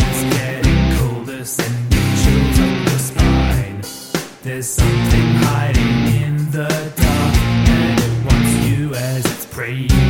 It's getting colder, sending chills up spine. There's something hiding in the dark, and it wants you as it's prey.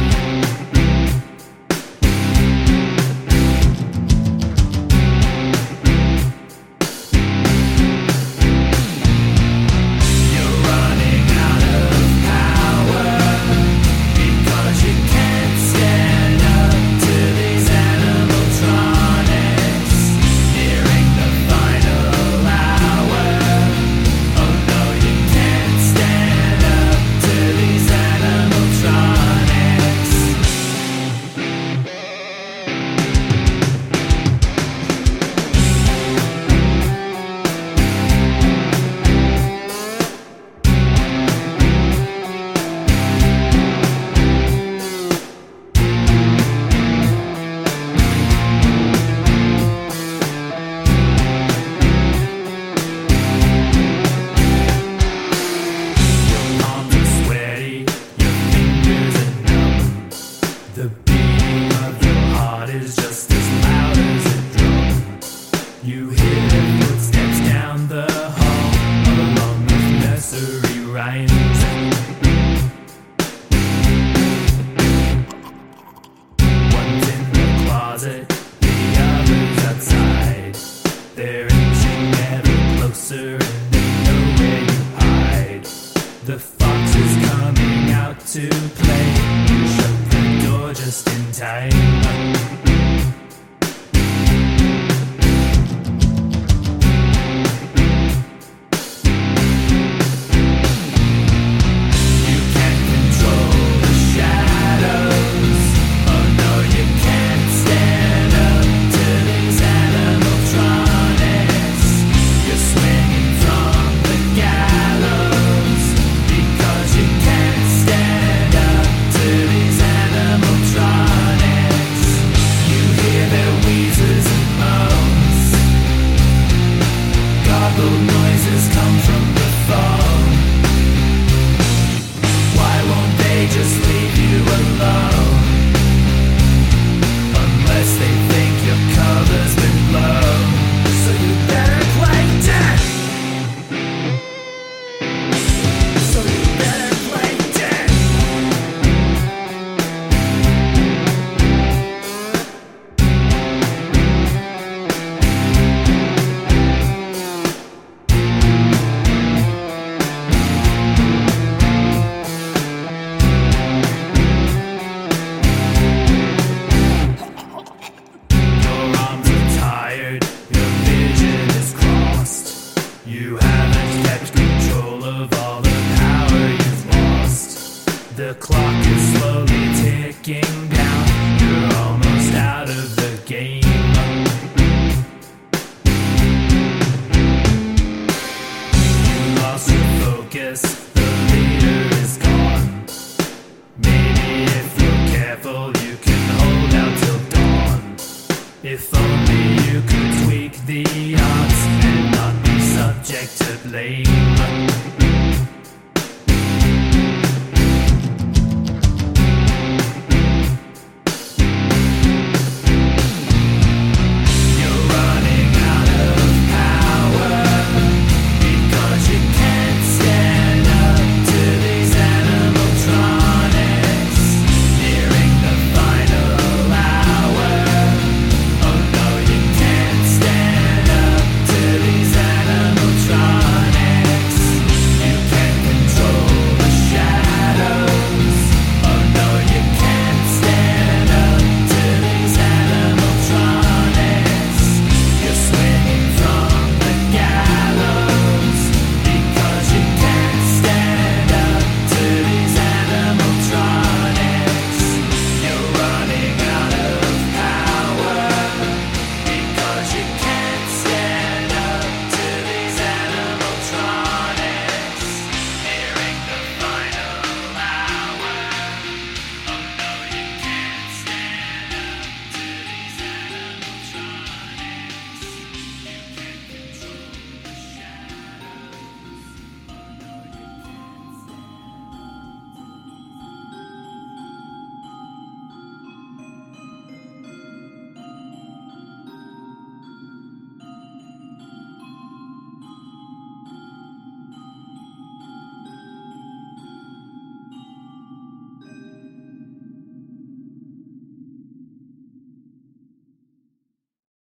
The clock is slowly ticking down. You're almost out of the game. You lost your focus. The leader is gone. Maybe if you're careful, you can hold out till dawn. If only you could tweak the odds and not be subject to blame.